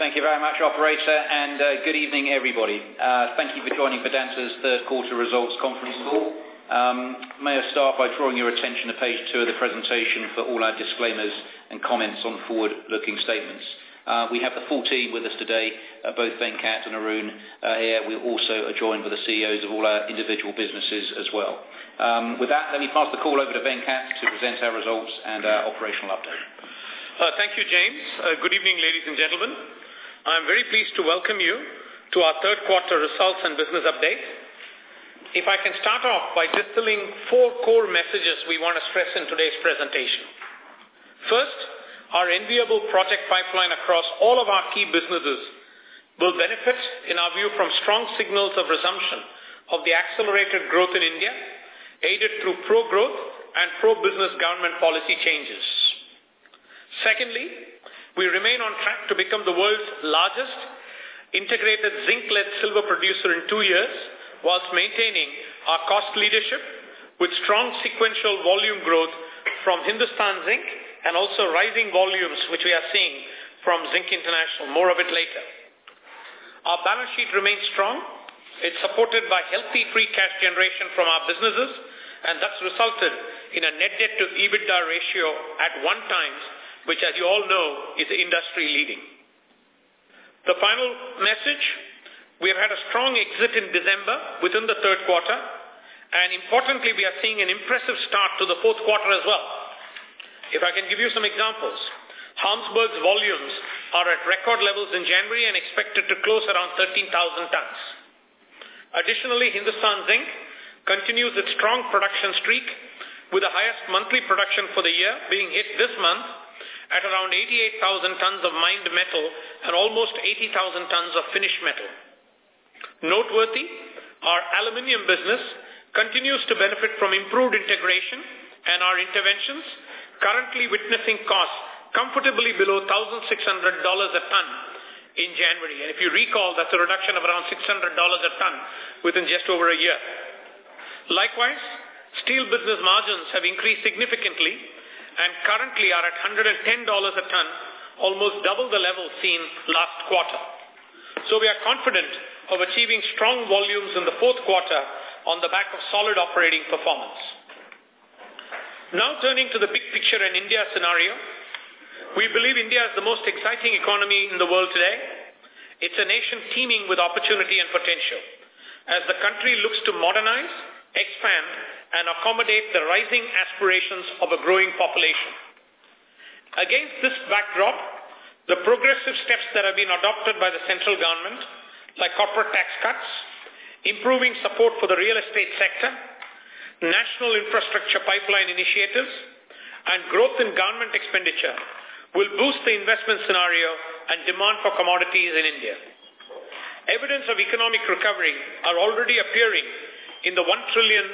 Thank you very much, operator, and uh, good evening, everybody. Uh, thank you for joining Vedanta's third quarter results conference call. Um, may I start by drawing your attention to page two of the presentation for all our disclaimers and comments on forward-looking statements. Uh, we have the full team with us today, both Venkat and Arun here. We also are joined by the CEOs of all our individual businesses as well. Um, with that, let me pass the call over to Venkat to present our results and our operational update. Thank you, James. Good evening, ladies and gentlemen. I'm very pleased to welcome you to our third quarter results and business update. If I can start off by distilling four core messages we want to stress in today's presentation. First, our enviable project pipeline across all of our key businesses will benefit, in our view, from strong signals of resumption of the accelerated growth in India, aided through pro-growth and pro-business government policy changes. Secondly, we remain on track to become the world's largest integrated zinc-led silver producer in two years whilst maintaining our cost leadership with strong sequential volume growth from Hindustan Zinc and also rising volumes which we are seeing from Zinc International. More of it later. Our balance sheet remains strong. It's supported by healthy free cash generation from our businesses and that's resulted in a net debt to EBITDA ratio at one times, which as you all know is industry leading. The final message, we have had a strong exit in December within the third quarter, and importantly, we are seeing an impressive start to the fourth quarter as well. If I can give you some examples, Gamsberg's volumes are at record levels in January and expected to close around 13,000 tons. Additionally, Hindustan Zinc continues its strong production streak with the highest monthly production for the year being hit this month at around 88,000 tons of mined metal and almost 80,000 tons of finished metal. Noteworthy, our aluminium business continues to benefit from improved integration and our interventions, currently witnessing costs comfortably below $1,600 a ton in January. And if you recall, that's a reduction of around $600 a ton within just over a year. Likewise, steel business margins have increased significantly and currently are at $110 a ton, almost double the level seen last quarter. So we are confident of achieving strong volumes in the fourth quarter on the back of solid operating performance. Now turning to the big picture in India scenario, we believe India is the most exciting economy in the world today. It's a nation teeming with opportunity and potential. As the country looks to modernize, expand, and accommodate the rising aspirations of a growing population. Against this backdrop, the progressive steps that have been adopted by the central government, like corporate tax cuts, improving support for the real estate sector, national infrastructure pipeline initiatives, and growth in government expenditure will boost the investment scenario and demand for commodities in India. Evidence of economic recovery are already appearing in the 1 trillion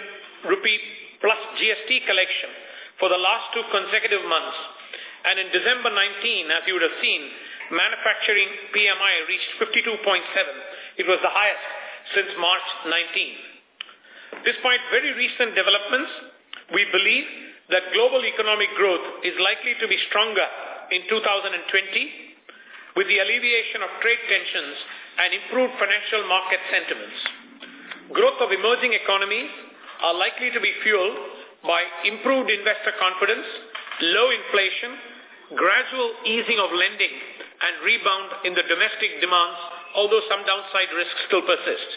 rupee plus GST collection for the last two consecutive months. And in December 19, as you would have seen, manufacturing PMI reached 52.7. It was the highest since March 19. Despite very recent developments, we believe that global economic growth is likely to be stronger in 2020 with the alleviation of trade tensions and improved financial market sentiments. Growth of emerging economies are likely to be fueled by improved investor confidence, low inflation, gradual easing of lending, and rebound in the domestic demands, although some downside risks still persist.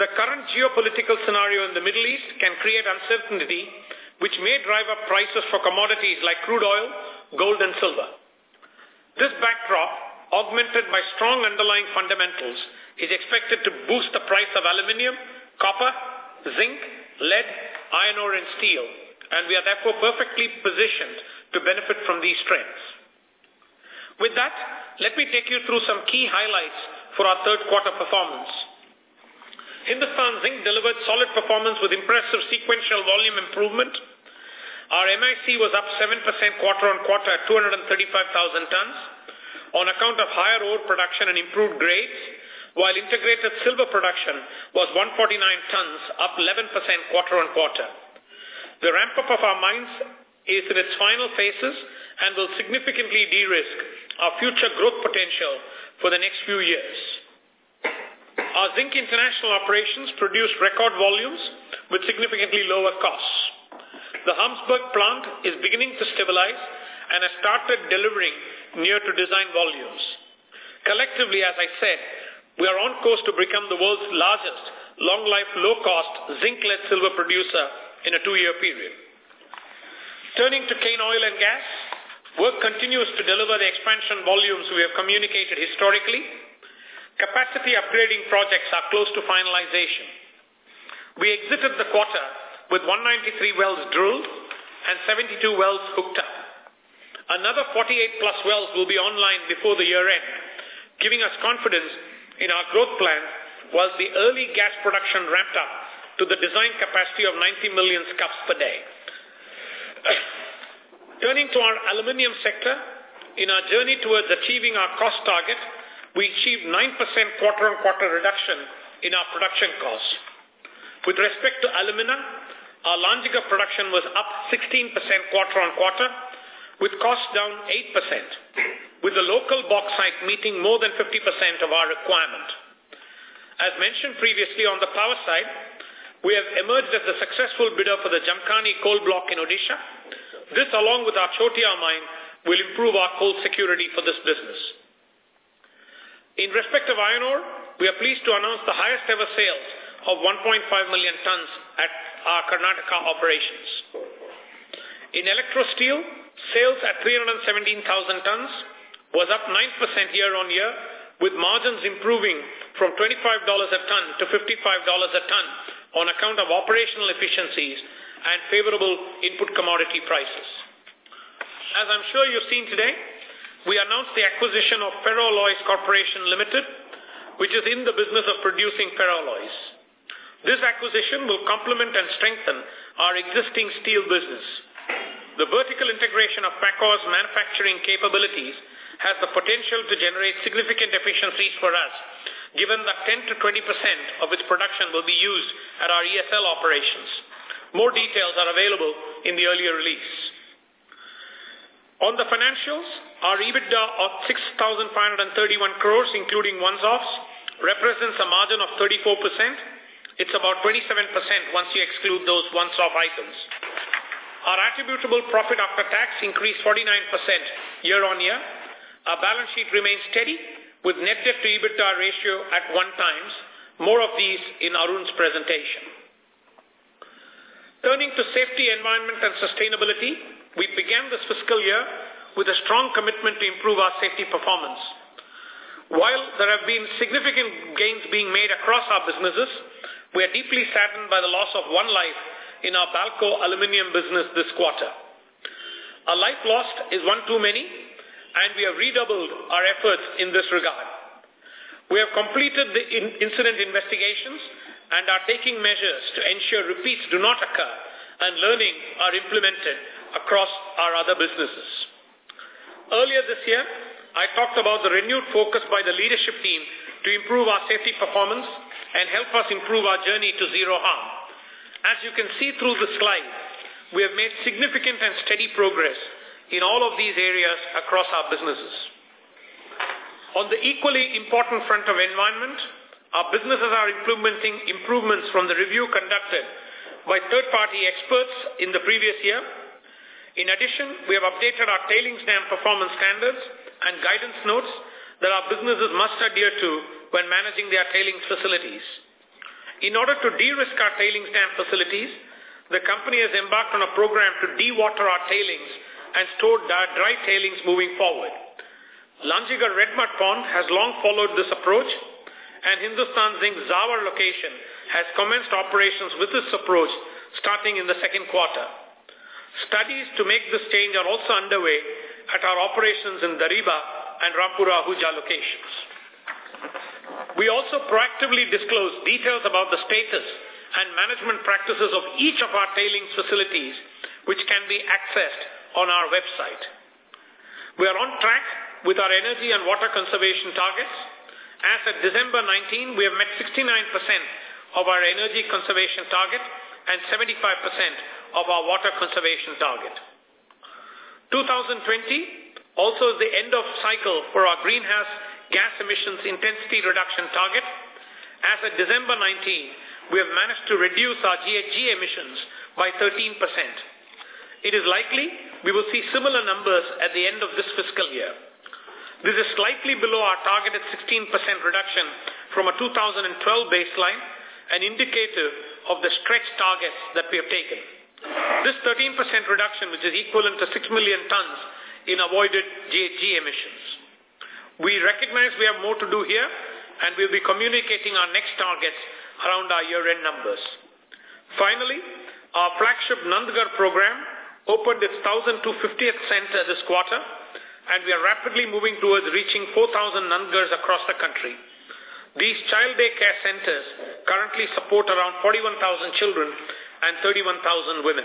The current geopolitical scenario in the Middle East can create uncertainty, which may drive up prices for commodities like crude oil, gold, and silver. This backdrop, augmented by strong underlying fundamentals, is expected to boost the price of aluminium, copper, zinc, lead, iron ore, and steel, and we are therefore perfectly positioned to benefit from these trends. With that, let me take you through some key highlights for our third quarter performance. Hindustan Zinc delivered solid performance with impressive sequential volume improvement. Our MIC was up 7% quarter on quarter at 235,000 tons on account of higher ore production and improved grades while integrated silver production was 149 tons, up 11% quarter on quarter. The ramp-up of our mines is in its final phases and will significantly de-risk our future growth potential for the next few years. Our Zinc International operations produced record volumes with significantly lower costs. The Gamsberg plant is beginning to stabilize and has started delivering near to design volumes. Collectively, as I said, we are on course to become the world's largest long-life, low-cost zinc-lead silver producer in a two-year period. Turning to Cairn Oil and Gas, work continues to deliver the expansion volumes we have communicated historically. Capacity upgrading projects are close to finalization. We exited the quarter with 193 wells drilled and 72 wells hooked up. Another 48 plus wells will be online before the year end, giving us confidence in our growth plan whilst the early gas production ramped up to the design capacity of 90 million scf per day. Turning to our aluminium sector, in our journey towards achieving our cost target, we achieved 9% quarter-on-quarter reduction in our production costs. With respect to alumina, our Lanjigarh production was up 16% quarter-on-quarter, with costs down 8% with the local bauxite meeting more than 50% of our requirement. As mentioned previously on the power side, we have emerged as the successful bidder for the Jamkhani coal block in Odisha. This, along with our Chotia mine, will improve our coal security for this business. In respect of iron ore, we are pleased to announce the highest ever sales of 1.5 million tons at our Karnataka operations. In electro steel, sales at 317,000 tons was up 9% year-on-year, with margins improving from $25 a ton to $55 a ton on account of operational efficiencies and favorable input commodity prices. As I'm sure you've seen today, we announced the acquisition of Ferroalloys Corporation Limited, which is in the business of producing ferroalloys. This acquisition will complement and strengthen our existing steel business. The vertical integration of FACOR's manufacturing capabilities has the potential to generate significant efficiencies for us, given that 10 to 20% of its production will be used at our ESL operations. More details are available in the earlier release. On the financials, our EBITDA of 6,531 crores, including one-offs, represents a margin of 34%. It's about 27% once you exclude those one-off items. Our attributable profit after tax increased 49% year-on-year our balance sheet remains steady with net debt to EBITDA ratio at one times. More of these in Arun's presentation. Turning to safety, environment, and sustainability, we began this fiscal year with a strong commitment to improve our safety performance. While there have been significant gains being made across our businesses, we are deeply saddened by the loss of one life in our Balco aluminium business this quarter. A life lost is one too many, and we have redoubled our efforts in this regard. We have completed the in incident investigations and are taking measures to ensure repeats do not occur and learning are implemented across our other businesses. Earlier this year, I talked about the renewed focus by the leadership team to improve our safety performance and help us improve our journey to zero harm. As you can see through the slide, we have made significant and steady progress in all of these areas across our businesses. On the equally important front of environment, our businesses are implementing improvements from the review conducted by third-party experts in the previous year. In addition, we have updated our tailings dam performance standards and guidance notes that our businesses must adhere to when managing their tailings facilities. In order to de-risk our tailings dam facilities, the company has embarked on a program to dewater our tailings and store dry tailings moving forward. Lanjigarh Red Mud Pond has long followed this approach, and Hindustan Zinc Zawar location has commenced operations with this approach starting in the second quarter. Studies to make this change are also underway at our operations in Dariba and Rampura Agucha locations. We also proactively disclose details about the status and management practices of each of our tailings facilities, which can be accessed on our website. We are on track with our energy and water conservation targets. As of December 19, we have met 69% of our energy conservation target and 75% of our water conservation target. 2020 also is the end of cycle for our greenhouse gas emissions intensity reduction target. As of December 19, we have managed to reduce our GHG emissions by 13%. It is likely we will see similar numbers at the end of this fiscal year. This is slightly below our targeted 16% reduction from a 2012 baseline, an indicator of the stretch targets that we have taken. This 13% reduction, which is equivalent to 6 million tons in avoided GHG emissions. We recognize we have more to do here, and we'll be communicating our next targets around our year-end numbers. Finally, our flagship Nand Ghar program opened its 1,250th center this quarter, and we are rapidly moving towards reaching 4,000 Nand Ghars across the country. These child day care centers currently support around 41,000 children and 31,000 women.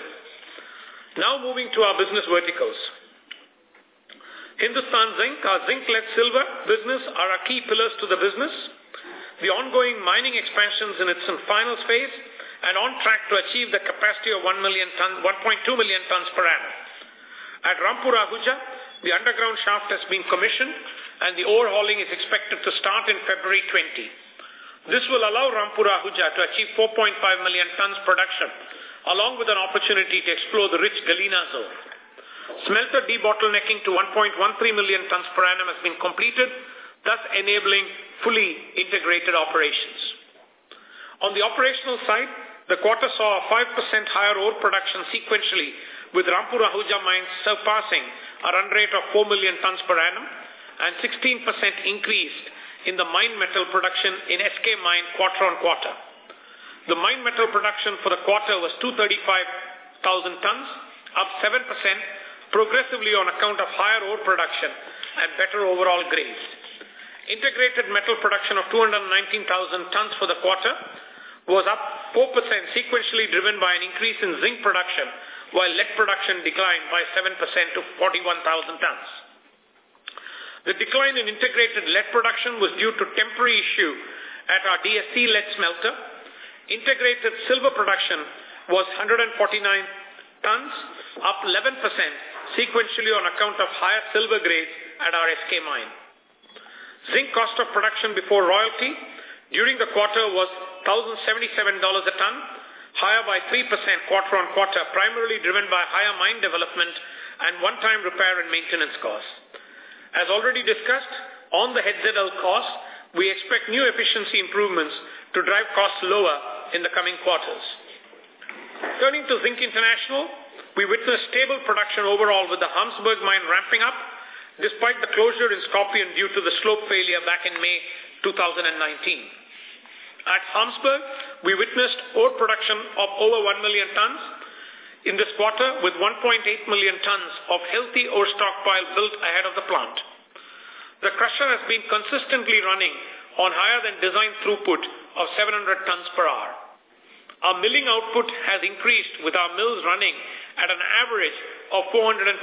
Now moving to our business verticals. Hindustan Zinc, our zinc-lead silver business, are our key pillars to the business. The ongoing mining expansions in its final phase and on track to achieve the capacity of 1 million ton, 1.2 million tons per annum. At Rampur Agucha, the underground shaft has been commissioned and the ore hauling is expected to start in February 20. This will allow Rampur Agucha to achieve 4.5 million tons production, along with an opportunity to explore the rich Galena zone. Smelter debottlenecking to 1.13 million tons per annum has been completed, thus enabling fully integrated operations. On the operational side, the quarter saw a 5% higher ore production sequentially, with Rampura Agucha mines surpassing a run rate of 4 million tons per annum and 16% increase in the mine metal production in SK mine quarter on quarter. The mine metal production for the quarter was 235,000 tons, up 7%, progressively on account of higher ore production and better overall grades. Integrated metal production of 219,000 tons for the quarter was up 4% sequentially driven by an increase in zinc production, while lead production declined by 7% to 41,000 tons. The decline in integrated lead production was due to temporary issue at our DSC lead smelter. Integrated silver production was 149 tons, up 11% sequentially on account of higher silver grades at our SK mine. Zinc cost of production before royalty during the quarter was $1,077 a ton, higher by 3% quarter on quarter, primarily driven by higher mine development and one-time repair and maintenance costs. As already discussed, on the HZL cost, we expect new efficiency improvements to drive costs lower in the coming quarters. Turning to Zinc International, we witnessed stable production overall with the Gamsberg mine ramping up despite the closure in Skorpion due to the slope failure back in May 2019. At Gamsberg, we witnessed ore production of over 1 million tons in this quarter with 1.8 million tons of healthy ore stockpile built ahead of the plant. The crusher has been consistently running on higher than design throughput of 700 tons per hour. Our milling output has increased with our mills running at an average of 459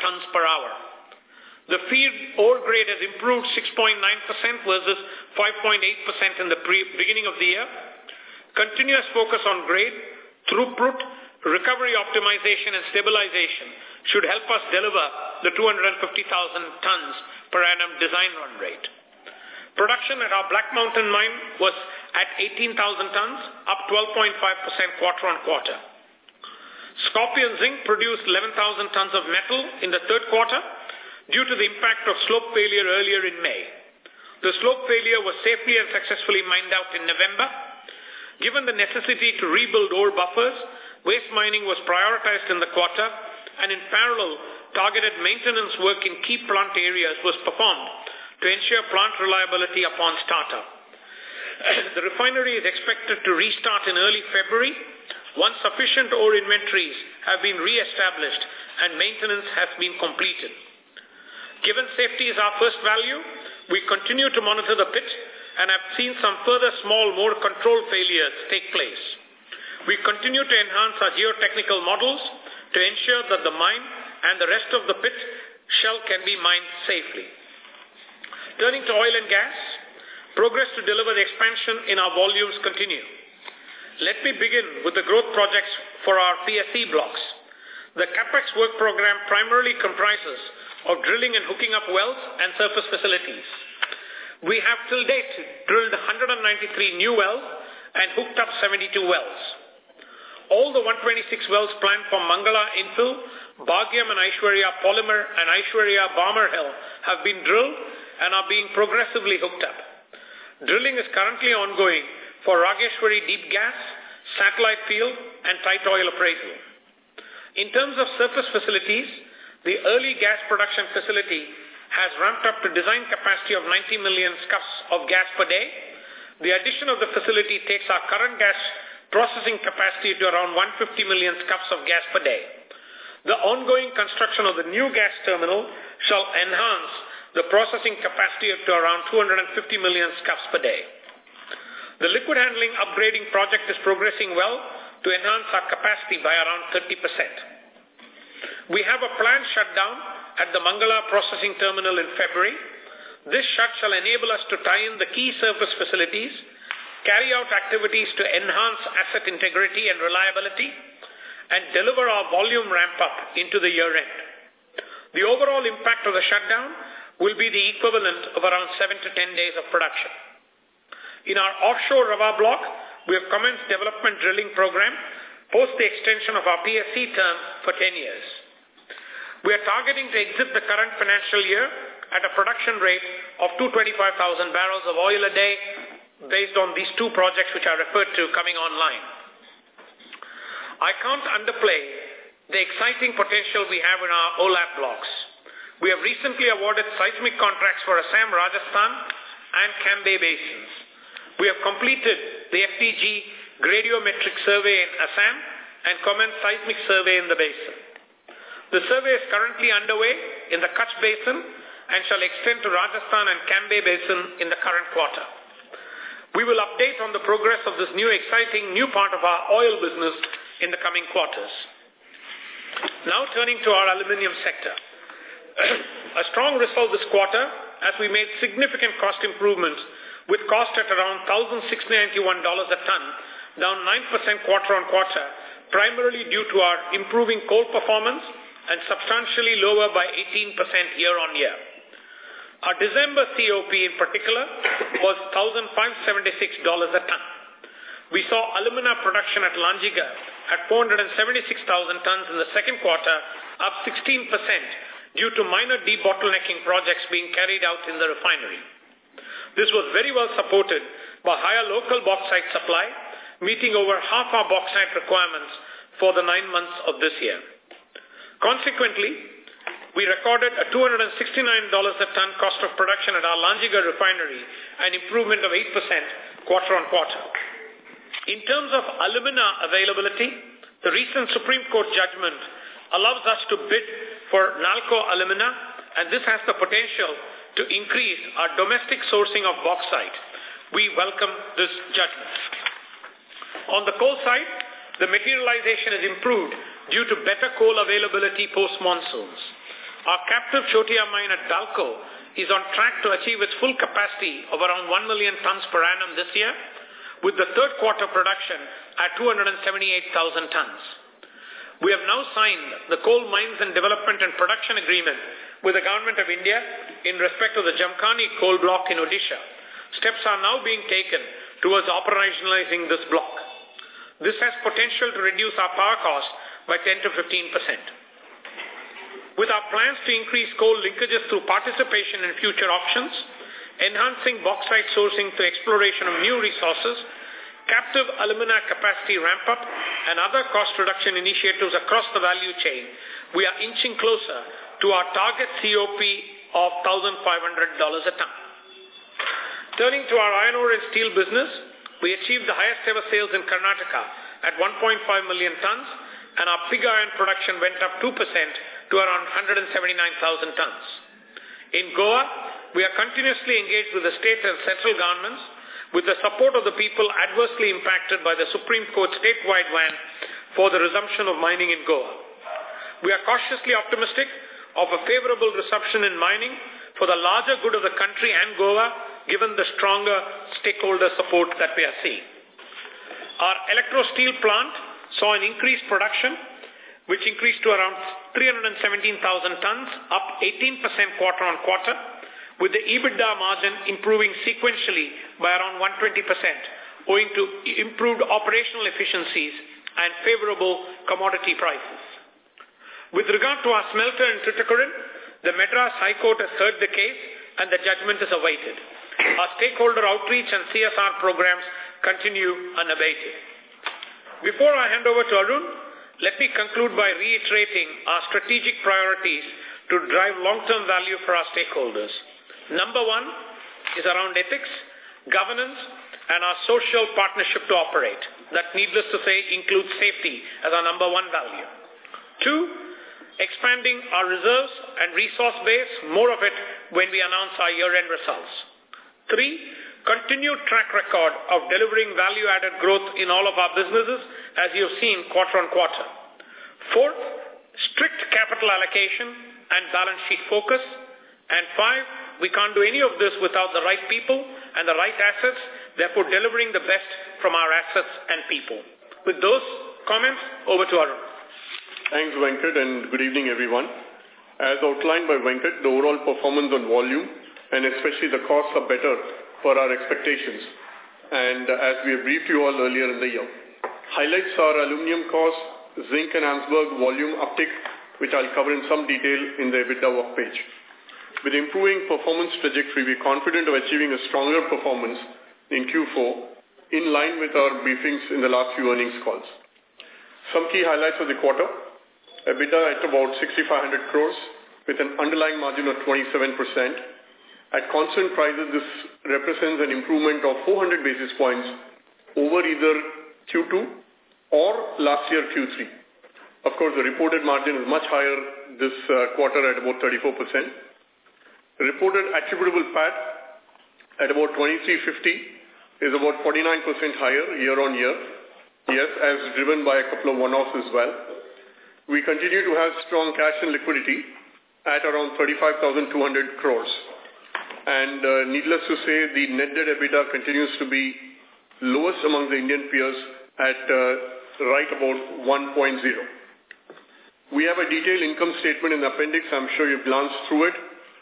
tons per hour. The feed ore grade has improved 6.9% versus 5.8% in the beginning of the year. Continuous focus on grade, throughput, recovery optimization, and stabilization should help us deliver the 250,000 tons per annum design run rate. Production at our Black Mountain mine was at 18,000 tons, up 12.5% quarter on quarter. Skorpion Zinc produced 11,000 tons of metal in the third quarter due to the impact of slope failure earlier in May. The slope failure was safely and successfully mined out in November. Given the necessity to rebuild ore buffers, waste mining was prioritized in the quarter, and in parallel, targeted maintenance work in key plant areas was performed to ensure plant reliability upon startup. The refinery is expected to restart in early February once sufficient ore inventories have been re-established and maintenance has been completed. Given safety is our first value, we continue to monitor the pit and have seen some further small more control failures take place. We continue to enhance our geotechnical models to ensure that the mine and the rest of the pit shell can be mined safely. Turning to oil and gas, progress to deliver the expansion in our volumes continue. Let me begin with the growth projects for our PSC blocks. the CapEx work program primarily comprises of drilling and hooking up wells and surface facilities. We have till date drilled 193 new wells and hooked up 72 wells. All the 126 wells planned for Mangala Infill, Bhagyam and Aishwarya Polymer and Aishwarya Barmer Hill have been drilled and are being progressively hooked up. Drilling is currently ongoing for Raageshwari Deep Gas, Satellite Field and Tight Oil Appraisal. In terms of surface facilities, the early gas production facility has ramped up to design capacity of 90 million scuffs of gas per day. The addition of the facility takes our current gas processing capacity to around 150 million scuffs of gas per day. The ongoing construction of the new gas terminal shall enhance the processing capacity up to around 250 million scuffs per day. The liquid handling upgrading project is progressing well to enhance our capacity by around 30%. We have a planned shutdown at the Mangala processing terminal in February. This shut shall enable us to tie in the key surface facilities, carry out activities to enhance asset integrity and reliability, and deliver our volume ramp up into the year end. The overall impact of the shutdown will be the equivalent of around 7 to 10 days of production. In our offshore Ravva block, we have commenced development drilling program post the extension of our PSC term for 10 years. We are targeting to exit the current financial year at a production rate of 225,000 barrels of oil a day based on these two projects which I referred to coming online. I can't underplay the exciting potential we have in our OALP blocks. We have recently awarded seismic contracts for Assam, Rajasthan and Cambay basins. We have completed the FTG gradiometric survey in Assam and commenced seismic survey in the basin. The survey is currently underway in the Kutch Basin and shall extend to Rajasthan and Cambay Basin in the current quarter. We will update on the progress of this new exciting new part of our oil business in the coming quarters. Now turning to our aluminium sector. A strong result this quarter as we made significant cost improvements with cost at around $1,691 a ton, down 9% quarter on quarter, primarily due to our improving coal performance and substantially lower by 18% year on year. Our December COP in particular was $1,576 a ton. We saw alumina production at Lanjigarh at 476,000 tons in the second quarter, up 16% due to minor debottlenecking projects being carried out in the refinery. This was very well supported by higher local bauxite supply, meeting over half our bauxite requirements for the nine months of this year. Consequently, we recorded a $269 a ton cost of production at our Lanjigarh refinery, an improvement of 8% quarter on quarter. In terms of alumina availability, the recent Supreme Court judgment allows us to bid for NALCO alumina, and this has the potential to increase our domestic sourcing of bauxite. We welcome this judgment. On the coal side, the materialization has improved due to better coal availability post-monsoons. Our captive Chotia mine at BALCO is on track to achieve its full capacity of around 1 million tons per annum this year, with the third quarter production at 278,000 tons. We have now signed the coal mines and development and production agreement with the Government of India in respect of the Jamkhani coal block in Odisha. Steps are now being taken towards operationalizing this block. This has potential to reduce our power cost by 10 to 15 percent. With our plans to increase coal linkages through participation in future auctions, enhancing bauxite sourcing through exploration of new resources, captive alumina capacity ramp up, and other cost reduction initiatives across the value chain, we are inching closer to our target COP of $1,500 a ton. Turning to our iron ore and steel business, we achieved the highest ever sales in Karnataka at 1.5 million tons, and our pig iron production went up 2% to around 179,000 tons. In Goa, we are continuously engaged with the state and central governments with the support of the people adversely impacted by the Supreme Court statewide ban for the resumption of mining in Goa. We are cautiously optimistic of a favorable reception in mining for the larger good of the country and Goa, given the stronger stakeholder support that we are seeing. Our electro steel plant saw an increased production which increased to around 317,000 tons, up 18% quarter on quarter, with the EBITDA margin improving sequentially by around 120%, owing to improved operational efficiencies and favorable commodity prices. With regard to our smelter in Tuticorin, the Madras High Court has heard the case and the judgment is awaited. Our stakeholder outreach and CSR programs continue unabated. Before I hand over to Arun, let me conclude by reiterating our strategic priorities to drive long-term value for our stakeholders. Number one is around ethics, governance, and our social partnership to operate. That, needless to say, includes safety as our number one value. Two, expanding our reserves and resource base, more of it when we announce our year-end results. Three, continued track record of delivering value-added growth in all of our businesses, as you've seen quarter on quarter. Fourth, strict capital allocation and balance sheet focus. And five, we can't do any of this without the right people and the right assets, therefore delivering the best from our assets and people. With those comments, over to Arun. Thanks, Venkat, and good evening, everyone. As outlined by Venkat, the overall performance on volume and especially the costs are better for our expectations. And as we have briefed you all earlier in the year. Highlights are aluminum costs, zinc and Gamsberg volume uptick, which I'll cover in some detail in the EBITDA work page. With improving performance trajectory, we're confident of achieving a stronger performance in Q4 in line with our briefings in the last few earnings calls. Some key highlights of the quarter. EBITDA at about 6,500 crores with an underlying margin of 27%. At constant prices, this represents an improvement of 400 basis points over either Q2 or last year Q3. Of course, the reported margin is much higher this uh, quarter at about 34%. Reported attributable PAT at about 2350 is about 49% higher year on year. Yes, as driven by a couple of one-offs as well. We continue to have strong cash and liquidity at around 35,200 crores. And uh, needless to say, the net debt EBITDA continues to be lowest among the Indian peers at uh, right about 1.0. We have a detailed income statement in the appendix. I'm sure you've glanced through it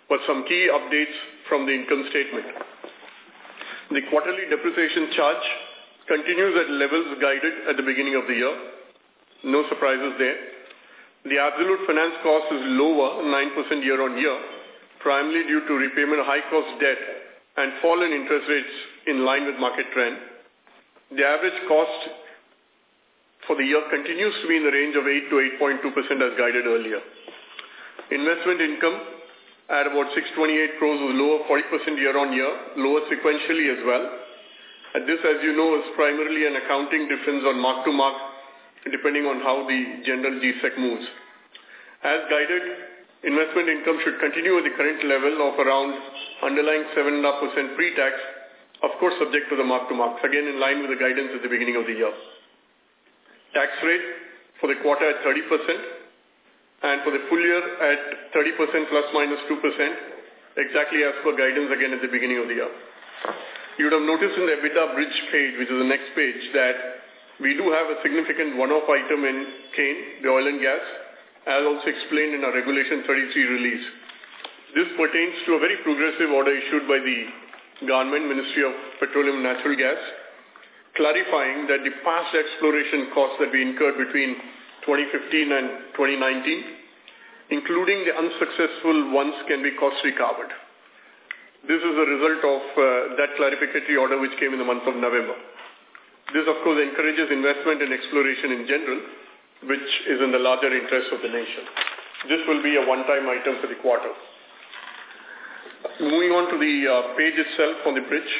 but some key updates from the income statement. The quarterly depreciation charge continues at levels guided at the beginning of the year. No surprises there. The absolute finance cost is lower, 9% year-on-year, primarily due to repayment of high-cost debt and fall in interest rates in line with market trend. The average cost for the year continues to be in the range of 8 to 8.2% as guided earlier. Investment income at about 628 crores was lower 40% year-on-year, lower sequentially as well. And this, as you know, is primarily an accounting difference on mark-to-mark depending on how the general GSEC moves. As guided, investment income should continue at the current level of around underlying 7.5% pre-tax, of course subject to the mark-to-marks, again in line with the guidance at the beginning of the year. Tax rate for the quarter at 30%, and for the full year at 30% plus minus 2%, exactly as per guidance again at the beginning of the year. You would have noticed in the EBITDA bridge page, which is the next page, that we do have a significant one-off item in Cairn, the oil and gas, as also explained in our Regulation 33 release. This pertains to a very progressive order issued by the Government Ministry of Petroleum and Natural Gas, clarifying that the past exploration costs that we incurred between 2015 and 2019, including the unsuccessful ones can be cost recovered. This is a result of uh, that clarificatory order which came in the month of November. This, of course, encourages investment and exploration in general, which is in the larger interest of the nation. This will be a one-time item for the quarter. Moving on to the uh, page itself on the bridge.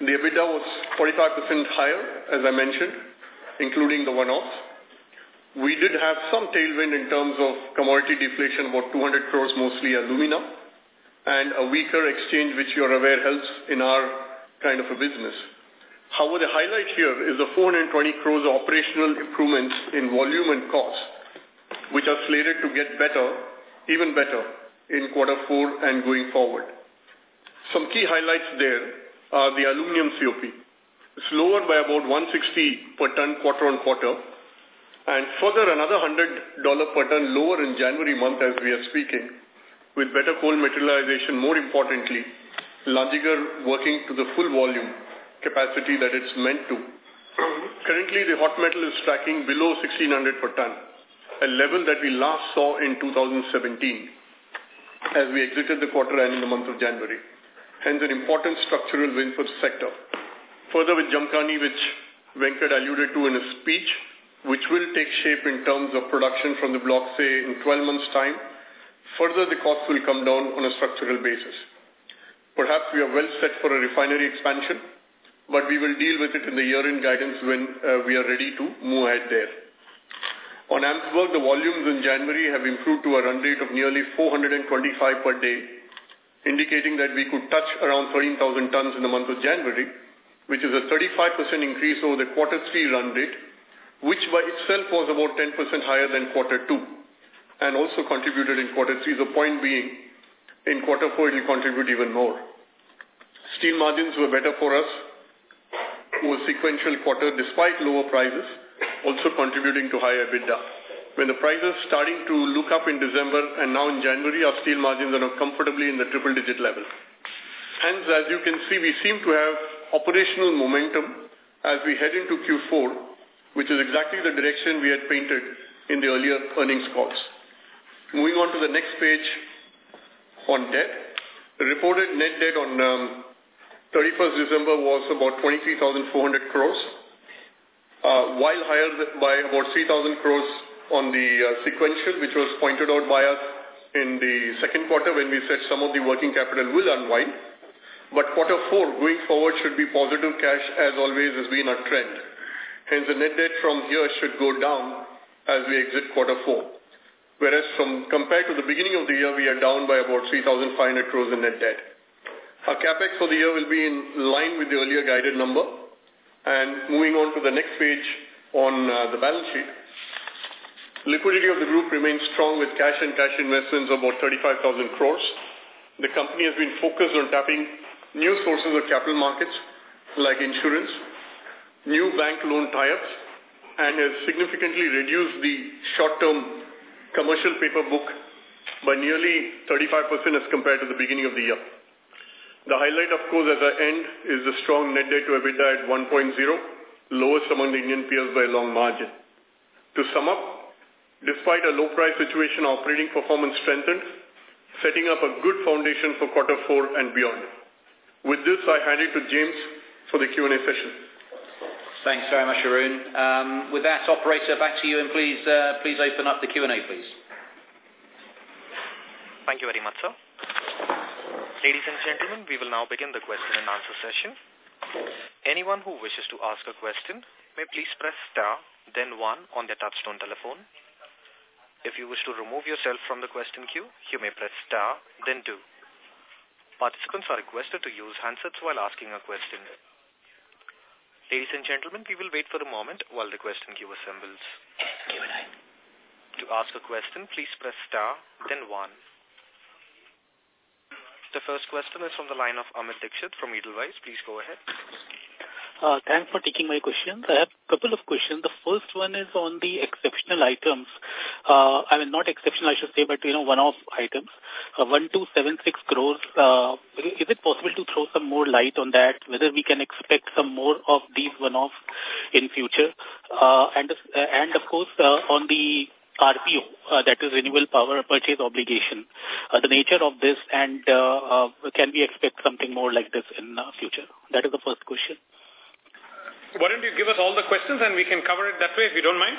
The EBITDA was 45% higher, as I mentioned, including the one-offs. We did have some tailwind in terms of commodity deflation, about 200 crores, mostly alumina, and a weaker exchange, which you are aware helps in our kind of a business. However, the highlight here is the 420 crores operational improvements in volume and cost, which are slated to get better, even better, in quarter four and going forward. Some key highlights there are the aluminum COP. It's lower by about 160 per ton quarter on quarter, and further another $100 per ton lower in January month as we are speaking, with better coal materialization, more importantly, Lanjigarh working to the full volume capacity that it's meant to. Currently, the hot metal is tracking below 1600 per ton, a level that we last saw in 2017 as we exited the quarter and in the month of January. Hence, an important structural win for the sector. Further with Jamkhani, which Venkat alluded to in his speech, which will take shape in terms of production from the block, say, in 12 months' time, further the costs will come down on a structural basis. Perhaps we are well set for a refinery expansion, but we will deal with it in the year-end guidance when uh, we are ready to move ahead there. On Gamsberg, the volumes in January have improved to a run rate of nearly 425 per day, indicating that we could touch around 13,000 tons in the month of January, which is a 35% increase over the quarter three run rate, which by itself was about 10% higher than quarter two, and also contributed in quarter three. The point being, in quarter four, it will contribute even more. Steel margins were better for us over sequential quarter despite lower prices also contributing to higher EBITDA. When the prices starting to look up in December and now in January, our steel margins are now comfortably in the triple-digit level. Hence, as you can see, we seem to have operational momentum as we head into Q4, which is exactly the direction we had painted in the earlier earnings calls. Moving on to the next page on debt. The reported net debt on um, 31st December was about 23,400 crores uh, while higher by about 3,000 crores on the uh, sequential, which was pointed out by us in the second quarter when we said some of the working capital will unwind. But quarter four, going forward, should be positive cash as always has been our trend. Hence, the net debt from here should go down as we exit quarter four. Whereas from compared to the beginning of the year, we are down by about 3,500 crores in net debt. Our capex for the year will be in line with the earlier guided number and moving on to the next page on uh, the balance sheet. Liquidity of the group remains strong with cash and cash investments of about 35,000 crores. The company has been focused on tapping new sources of capital markets like insurance, new bank loan tie-ups, and has significantly reduced the short-term commercial paper book by nearly 35% as compared to the beginning of the year. The highlight, of course, at the end is the strong net debt to EBITDA at 1.0, lowest among the Indian peers by a long margin. To sum up, despite a low price situation, operating performance strengthened, setting up a good foundation for quarter four and beyond. With this, I hand it to James for the Q&A session. Thanks very much, Arun. Um, with that, operator, back to you, and please, uh, please open up the Q&A, please. Thank you very much, sir. Ladies and gentlemen, we will now begin the question and answer session. Anyone who wishes to ask a question may please press star, then one on their touchtone telephone. If you wish to remove yourself from the question queue, you may press star, then two. Participants are requested to use handsets while asking a question. Ladies and gentlemen, we will wait for a moment while the question queue assembles. To ask a question, please press star, then one. The first question is from the line of Amit Dixit from Edelweiss. Please go ahead. Uh, thanks for taking my questions. I have a couple of questions. The first one is on the exceptional items. Uh, I mean, not exceptional, I should say, but, you know, one-off items. Uh, 1276 crores. Uh, is it possible to throw some more light on that, whether we can expect some more of these one-offs in future? Uh, and, uh, and, of course, uh, on the RPO, uh, that is Renewable Power Purchase Obligation, uh, the nature of this and uh, uh, can we expect something more like this in uh, future? That is the first question. Why don't you give us all the questions and we can cover it that way if you don't mind?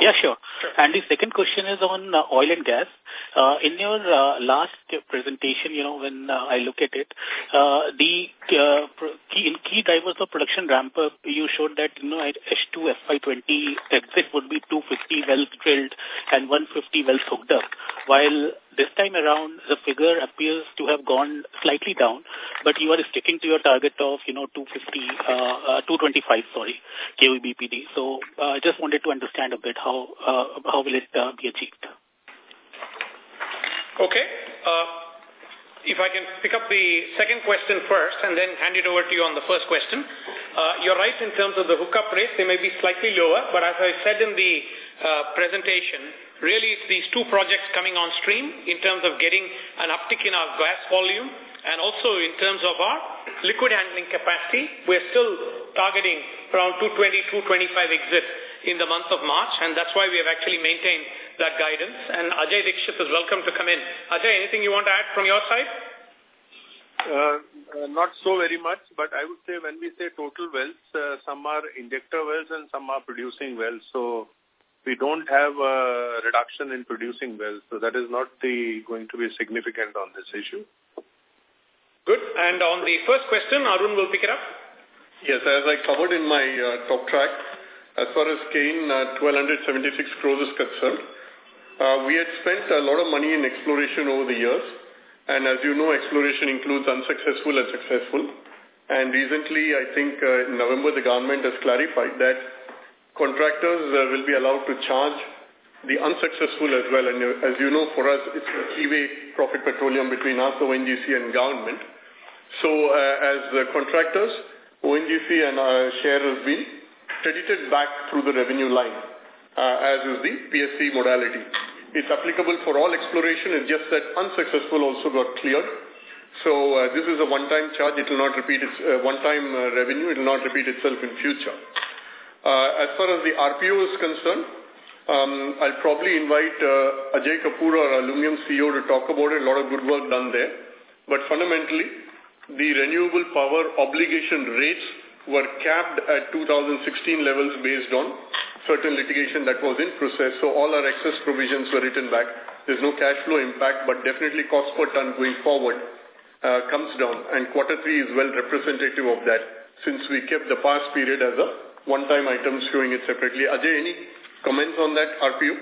Yeah, sure. Sure. And the second question is on uh, oil and gas. Uh, in your uh, last presentation, you know, when uh, I look at it, uh, the uh, key, in key drivers of production ramp up, you showed that, you know, at H2 FY20 exit would be 250 wells drilled and 150 wells hooked up, while this time around, the figure appears to have gone slightly down, but you are sticking to your target of, you know, 250, uh, uh, 225, sorry, KOBPD. So I uh, just wanted to understand a bit how, uh, how will it be achieved? Okay. Uh, if I can pick up the second question first and then hand it over to you on the first question. Uh, you're right in terms of the hookup rates. They may be slightly lower, but as I said in the uh, presentation, really it's these two projects coming on stream in terms of getting an uptick in our gas volume and also in terms of our liquid handling capacity. We're still targeting around 220, 225 exit in the month of March, and that's why we have actually maintained that guidance. And Ajay Dikshit is welcome to come in. Ajay, anything you want to add from your side? Uh, uh, not so very much, but I would say when we say total wells, uh, some are injector wells and some are producing wells. So we don't have a reduction in producing wells. So that is not the going to be significant on this issue. Good. And on the first question, Arun will pick it up. Yes, as I covered in my uh, talk track, as far as Cairn uh, 1276 crores is concerned, uh, we had spent a lot of money in exploration over the years. And as you know, exploration includes unsuccessful and successful. And recently, I think uh, in November, the government has clarified that contractors uh, will be allowed to charge the unsuccessful as well. And uh, as you know, for us, it's a three-way profit petroleum between us, ONGC, and government. So uh, as the contractors, ONGC and our share has been credited back through the revenue line, uh, as is the PSC modality. It's applicable for all exploration, it's just that unsuccessful also got cleared. So uh, this is a one-time charge, it will not repeat its uh, one-time uh, revenue, it will not repeat itself in future. Uh, as far as the RPO is concerned, um, I'll probably invite uh, Ajay Kapoor, our aluminum CEO, to talk about it. A lot of good work done there. But fundamentally, the renewable power obligation rates were capped at 2016 levels based on certain litigation that was in process. So all our excess provisions were written back. There's no cash flow impact, but definitely cost per ton going forward uh, comes down. And quarter three is well representative of that since we kept the past period as a one-time item showing it separately. Ajay, any comments on that RPO?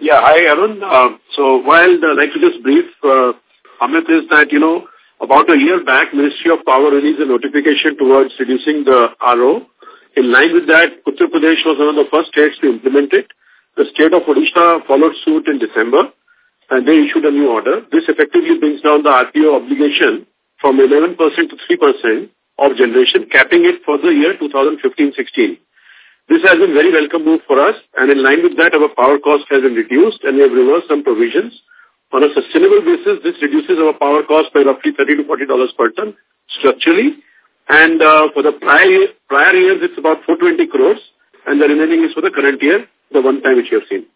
Yeah, hi Arun. Uh, so while I'd like to just brief uh, Amit is that, you know, about a year back, Ministry of Power released a notification towards reducing the RO. In line with that, Uttar Pradesh was one of the first states to implement it. The state of Odisha followed suit in December and they issued a new order. This effectively brings down the RPO obligation from 11% to 3% of generation, capping it for the year 2015-16. This has been very welcome move for us and in line with that our power cost has been reduced and we have reversed some provisions on a sustainable basis, this reduces our power cost by roughly 30 to $40 per ton structurally. And uh, for the prior, prior years, it's about 420 crores, and the remaining is for the current year, the one time which you have seen.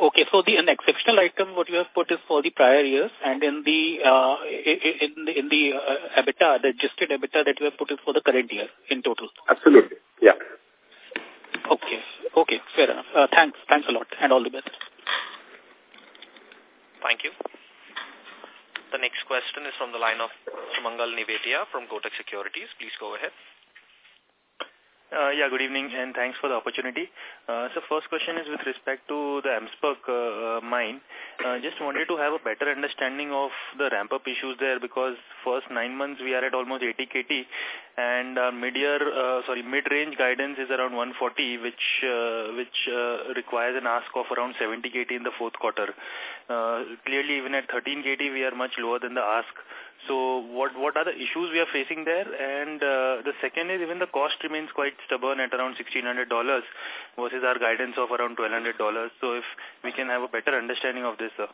Okay, so the an exceptional item what you have put is for the prior years, and in the uh, in the in the uh, EBITDA, the adjusted EBITDA that you have put is for the current year in total. Absolutely, yeah. Okay, okay, fair enough. Uh, thanks, thanks a lot, and all the best. Thank you. The next question is from the line of Sumangal Nevatia from Kotak Securities. Please go ahead. Uh, yeah, good evening and thanks for the opportunity. Uh, so first question is with respect to the Gamsberg uh, uh, mine. Uh, just wanted to have a better understanding of the ramp-up issues there because first nine months we are at almost 80 KT and our mid-year, uh, sorry, mid-range guidance is around 140 which uh, which uh, requires an ask of around 70 KT in the fourth quarter. Uh, clearly even at 13 KT we are much lower than the ask. So what what are the issues we are facing there? And uh, the second is even the cost remains quite stubborn at around $1,600 versus our guidance of around $1,200. So if we can have a better understanding of this, sir.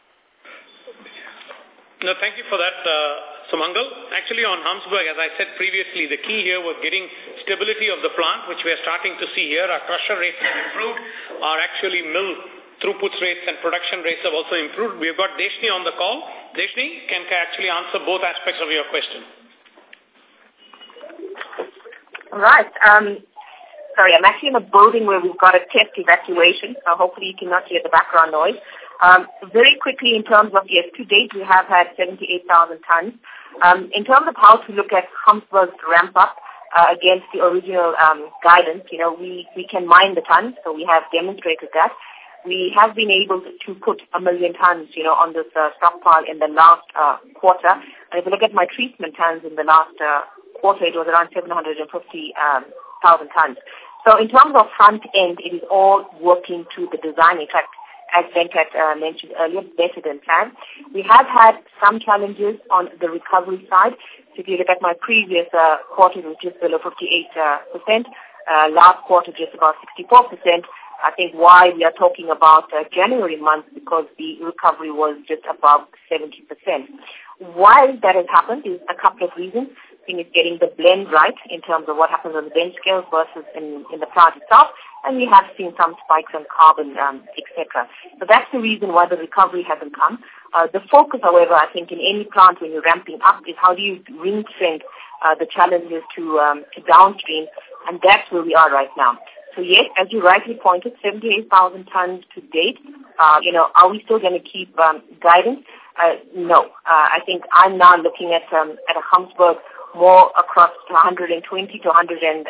No, thank you for that, uh, Sumangal. Actually, on Gamsberg, as I said previously, the key here was getting stability of the plant, which we are starting to see here. Our crusher rates have improved. Our actually mill throughput rates and production rates have also improved. We've got Deshni on the call. Deshni can actually answer both aspects of your question. Right. Um, sorry, I'm actually in a building where we've got a test evacuation, so hopefully you cannot hear the background noise. Um, very quickly, in terms of, yes, to date we have had 78,000 tons. Um, in terms of how to look at Gamsberg's ramp-up, uh, against the original um, guidance. You know, we, we can mine the tons, so we have demonstrated that we have been able to put a million tons, you know, on this uh, stockpile in the last uh, quarter. And if you look at my treatment tons in the last uh, quarter, it was around 750,000 um, tons. So in terms of front end, it is all working to the design. In fact, as Venkat uh, mentioned earlier, better than planned. We have had some challenges on the recovery side. So if you look at my previous uh, quarter, it was just below 58%. Uh, uh, last quarter, just about 64%. I think why we are talking about uh, January month because the recovery was just above 70%. Why that has happened is a couple of reasons. I think it's getting the blend right in terms of what happens on the bench scale versus in, in the plant itself and we have seen some spikes on carbon, um, etc. So that's the reason why the recovery hasn't come. Uh, the focus, however, I think in any plant when you're ramping up is how do you ring fence uh, the challenges to, um, to downstream, and that's where we are right now. So yes, as you rightly pointed, 78,000 tons to date. Uh, you know, are we still going to keep um, guidance? Uh, no. Uh, I think I'm now looking at um, at a Gamsberg more across 120 to 130,000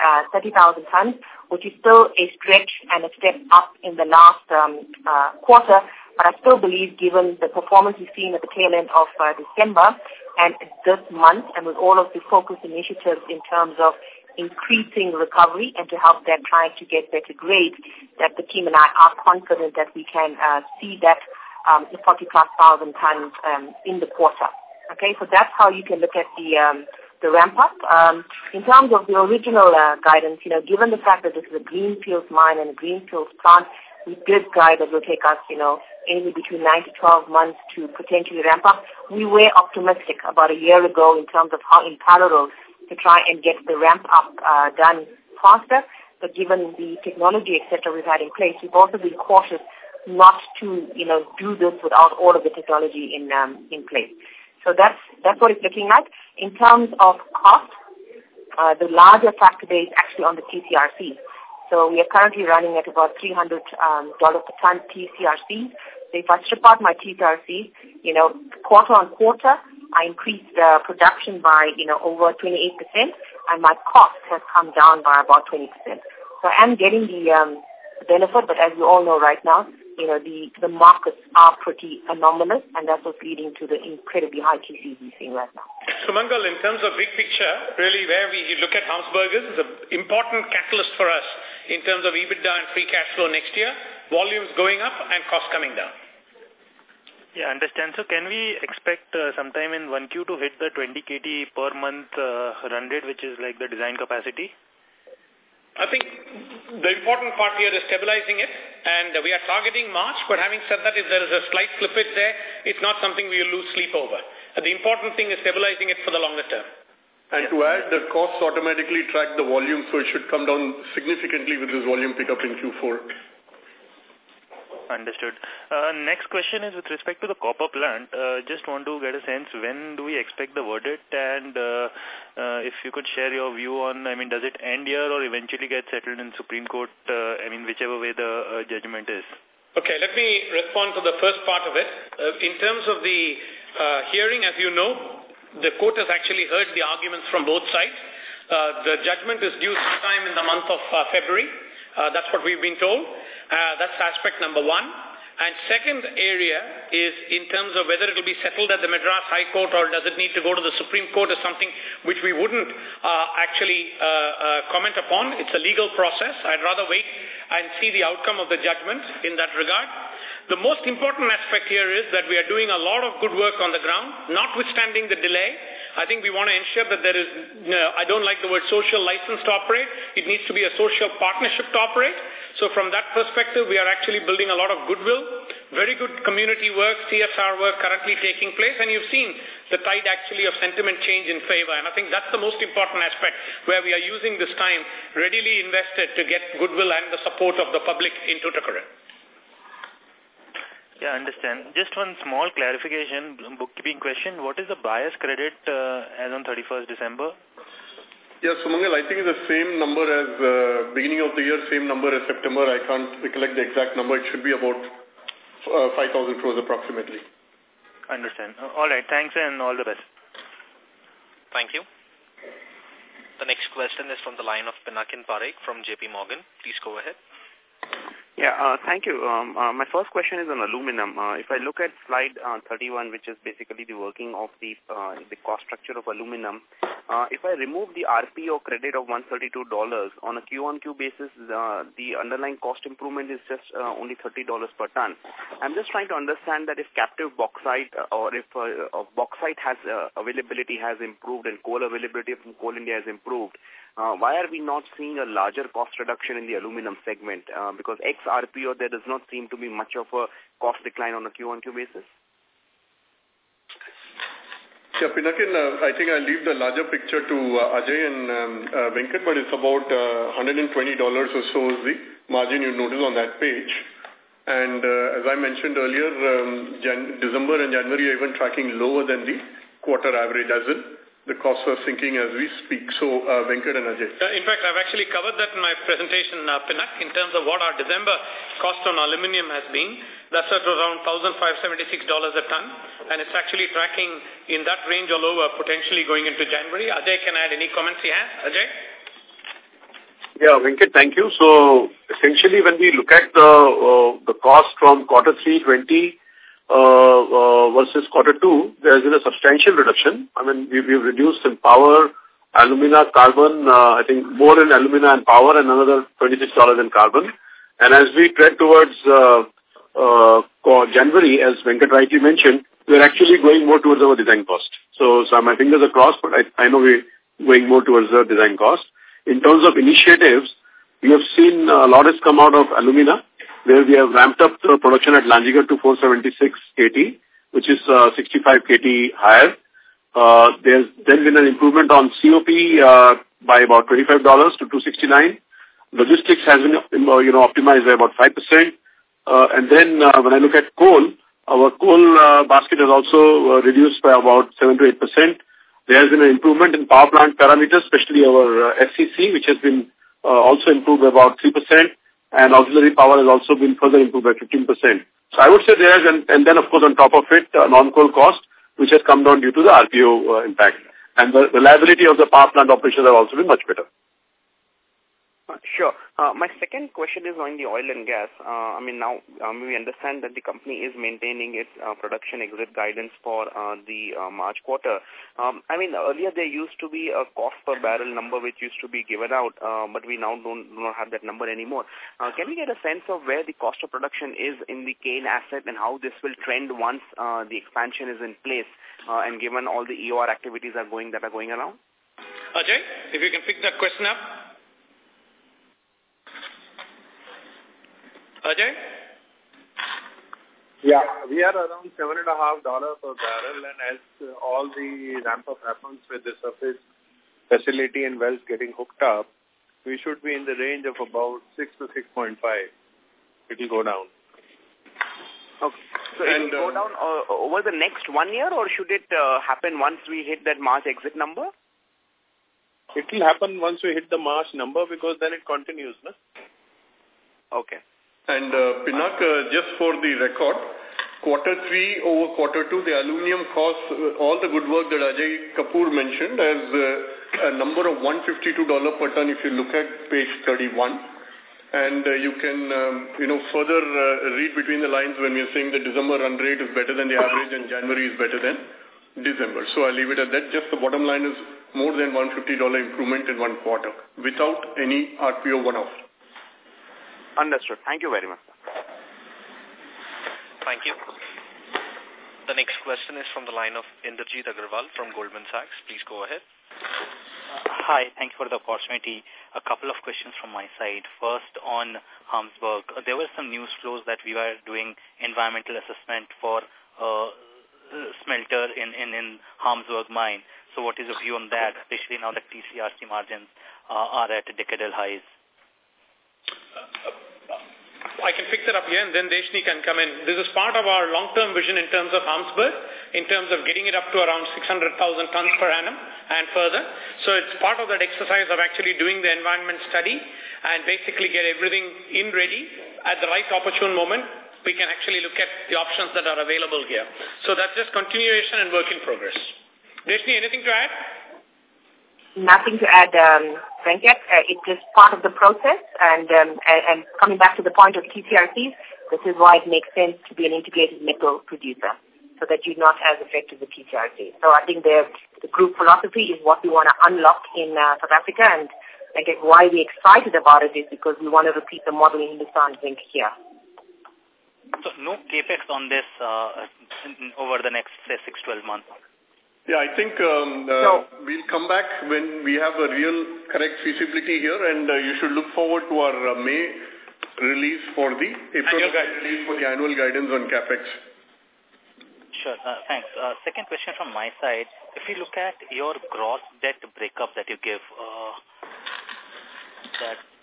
uh, tons, which is still a stretch and a step up in the last um, uh, quarter. But I still believe, given the performance we've seen at the tail end of uh, December and this month, and with all of the focus initiatives in terms of increasing recovery and to help that client to get better grades, that the team and I are confident that we can uh, see that um, 40 plus thousand tons um, in the quarter. Okay, so that's how you can look at the um, the ramp up. Um, in terms of the original uh, guidance, you know, given the fact that this is a greenfields mine and a greenfields plant, we did guide that will take us, you know, anywhere between 9 to 12 months to potentially ramp up. We were optimistic about a year ago in terms of how in parallel to try and get the ramp up uh, done faster. But given the technology, etc., we've had in place, we've also been cautious not to, you know, do this without all of the technology in um, in place. So that's that's what it's looking like. In terms of cost, uh, the larger factor there is actually on the TCRC. So we are currently running at about $300 um, per ton TCRC. If I strip out my TCRC, you know, quarter on quarter, I increased uh, production by, you know, over 28%, and my cost has come down by about 20%. So I am getting the um, benefit, but as you all know right now, you know, the, the markets are pretty anomalous, and that's what's leading to the incredibly high TCs we're seeing right now. Sumangal, in terms of big picture, really where we look at Gamsberg as is an important catalyst for us in terms of EBITDA and free cash flow next year, volumes going up and costs coming down. Yeah, understand. So can we expect uh, sometime in 1Q to hit the 20 KT per month uh, run rate, which is like the design capacity? I think the important part here is stabilizing it, and we are targeting March, but having said that, if there is a slight slippage there, it's not something we will lose sleep over. The important thing is stabilizing it for the longer term. And to add, the costs automatically track the volume, so it should come down significantly with this volume pickup in Q4. Understood. Uh, next question is with respect to the copper plant. Uh, just want to get a sense, when do we expect the verdict? And uh, uh, if you could share your view on, I mean, does it end here or eventually get settled in Supreme Court, uh, I mean, whichever way the uh, judgment is? Okay, let me respond to the first part of it. Uh, in terms of the uh, hearing, as you know, the court has actually heard the arguments from both sides. Uh, the judgment is due sometime in the month of uh, February. Uh, that's what we've been told. Uh, that's aspect number one. And second area is in terms of whether it will be settled at the Madras High Court or does it need to go to the Supreme Court is something which we wouldn't uh, actually uh, uh, comment upon. It's a legal process. I'd rather wait and see the outcome of the judgment in that regard. The most important aspect here is that we are doing a lot of good work on the ground, notwithstanding the delay. I think we want to ensure that there is, I don't like the word social license to operate. It needs to be a social partnership to operate. So from that perspective, we are actually building a lot of goodwill, very good community work, CSR work currently taking place, and you've seen the tide actually of sentiment change in favor. And I think that's the most important aspect where we are using this time readily invested to get goodwill and the support of the public in Tuticorin. Yeah, understand. Just one small clarification, bookkeeping question. What is the buyer's credit uh, as on 31st December? Yeah, Sumangal, I think it's the same number as uh, beginning of the year, same number as September. I can't recollect the exact number. It should be about uh, 5,000 crores approximately. Understand. Uh, all right. Thanks and all the best. Thank you. The next question is from the line of Pinakin Parekh from JP Morgan. Please go ahead. Yeah, uh, thank you. Um, uh, my first question is on aluminum. Uh, if I look at slide uh, 31, which is basically the working of the uh, the cost structure of aluminum, uh, if I remove the RPO credit of $132 on a Q-on-Q basis, uh, the underlying cost improvement is just uh, only $30 per ton. I'm just trying to understand that if captive bauxite uh, or if uh, bauxite has uh, availability has improved and coal availability from Coal India has improved, uh, why are we not seeing a larger cost reduction in the aluminum segment? Uh, because ex RPO, there does not seem to be much of a cost decline on a Q-on-Q basis. Yeah, Pinakin, uh, I think I'll leave the larger picture to uh, Ajay and um, uh, Venkat, but it's about uh, $120 or so is the margin you notice on that page. And uh, as I mentioned earlier, um, Jan December and January are even tracking lower than the quarter average as in the costs are sinking as we speak. So, uh, Venkat and Ajay. Uh, in fact, I've actually covered that in my presentation, uh, Pinak, in terms of what our December cost on aluminium has been. That's at around $1,576 a ton, and it's actually tracking in that range or lower, potentially going into January. Ajay can add any comments he has. Ajay? Yeah, Venkat, thank you. So, essentially, when we look at the uh, the cost from quarter 3, 20, uh, uh, versus quarter two, there has been a substantial reduction. I mean, we, we've reduced in power, alumina, carbon, uh, I think more in alumina and power and another $26 in carbon. And as we tread towards uh, uh, January, as Venkat rightly mentioned, we're actually going more towards our design cost. So, so my fingers are crossed, but I, I know we're going more towards the design cost. In terms of initiatives, we have seen a lot has come out of alumina where we have ramped up the production at Lanjigarh to 476 KT, which is uh, 65 KT higher. Uh, there's then been an improvement on COP uh, by about $25 to 269 Logistics has been uh, you know, optimized by about 5%. Uh, and then uh, when I look at coal, our coal uh, basket has also uh, reduced by about 7 to 8%. There has been an improvement in power plant parameters, especially our uh, FCC, which has been uh, also improved by about 3% and auxiliary power has also been further improved by 15%. So I would say there is, and, and then of course on top of it, uh, non-coal cost, which has come down due to the RPO uh, impact. And the reliability of the power plant operations have also been much better. Uh, sure. Uh, my second question is on the oil and gas. Uh, I mean, now um, we understand that the company is maintaining its uh, production exit guidance for uh, the March quarter. Um, I mean, earlier there used to be a cost per barrel number which used to be given out, but we now don't do not have that number anymore. Can we get a sense of where the cost of production is in the Cairn asset and how this will trend once the expansion is in place and given all the EOR activities are going that are going around? Ajay, if you can pick that question up. Ajay? Yeah, we are around seven and a half dollar per barrel, and as uh, all the ramp up happens with the surface facility and wells getting hooked up, we should be in the range of about six to six point five. It will go down. Okay. So it will go down uh, over the next one year, or should it uh, happen once we hit that March exit number? It will happen once we hit the March number because then it continues, no? Okay. And uh, Pinak, uh, just for the record, quarter three over quarter two, the aluminium cost, uh, all the good work that Ajay Kapoor mentioned as uh, a number of $152 per ton if you look at page 31. And uh, you can, um, you know, further uh, read between the lines when we are saying the December run rate is better than the average and January is better than December. So I'll leave it at that. Just the bottom line is more than $150 improvement in one quarter without any RPO one-off. Understood. Thank you very much. Thank you. The next question is from the line of Inderjeet Agarwal from Goldman Sachs. Please go ahead. Hi, thank you for the opportunity. A couple of questions from my side. First, on Gamsberg, there were some news flows that we were doing environmental assessment for uh, smelter in, in, in Gamsberg mine. So what is your view on that, especially now that TCRC margins uh, are at decadal highs? I can pick that up here and then Deshni can come in. This is part of our long-term vision in terms of Gamsberg, in terms of getting it up to around 600,000 tons per annum and further. So it's part of that exercise of actually doing the environment study and basically get everything in ready at the right opportune moment. We can actually look at the options that are available here. So that's just continuation and work in progress. Deshni, anything to add? nothing to add, um, Venkat. Uh, it's just part of the process. And, um, and, coming back to the point of TCRCs, this is why it makes sense to be an integrated metal producer so that you're not as affected with TCRC. So I think the, the group philosophy is what we want to unlock in uh, South Africa and I guess why we're excited about it is because we want to repeat the model in Hindustan Zinc here. So no capex on this uh, over the next, say, 6, 12 months? Yeah, I think um, uh, no. we'll come back when we have a real correct feasibility here and uh, you should look forward to our uh, May release for the April release for the annual guidance on capex. Sure, uh, thanks. Uh, second question from my side. If you look at your gross debt breakup that you give, uh, that uh,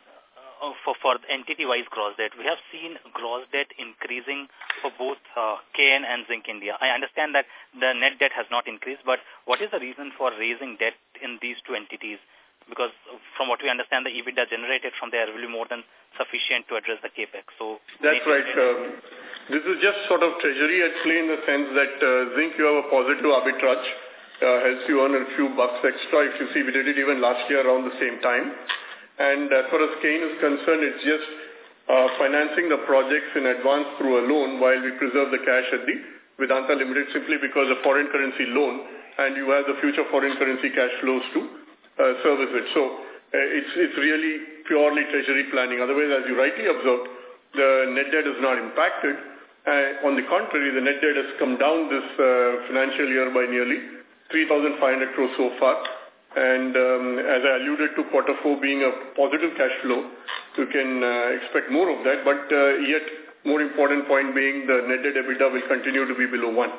for, for entity-wise gross debt, we have seen gross debt increasing for both uh, Cairn and Zinc India. I understand that the net debt has not increased, but what is the reason for raising debt in these two entities? Because from what we understand, the EBITDA generated from there will be more than sufficient to address the capex. So That's right. Um, this is just sort of treasury actually in the sense that uh, Zinc, you have a positive arbitrage, uh, helps you earn a few bucks extra. If you see, we did it even last year around the same time. And as far as Cairn is concerned, it's just uh, financing the projects in advance through a loan while we preserve the cash at the Vedanta Limited simply because a foreign currency loan and you have the future foreign currency cash flows to uh, service it. So uh, it's, it's really purely treasury planning. Otherwise, as you rightly observed, the net debt is not impacted. Uh, on the contrary, the net debt has come down this uh, financial year by nearly 3,500 crores so far. And um, as I alluded to quarter four being a positive cash flow, you can uh, expect more of that. But uh, yet, more important point being the net debt EBITDA will continue to be below one.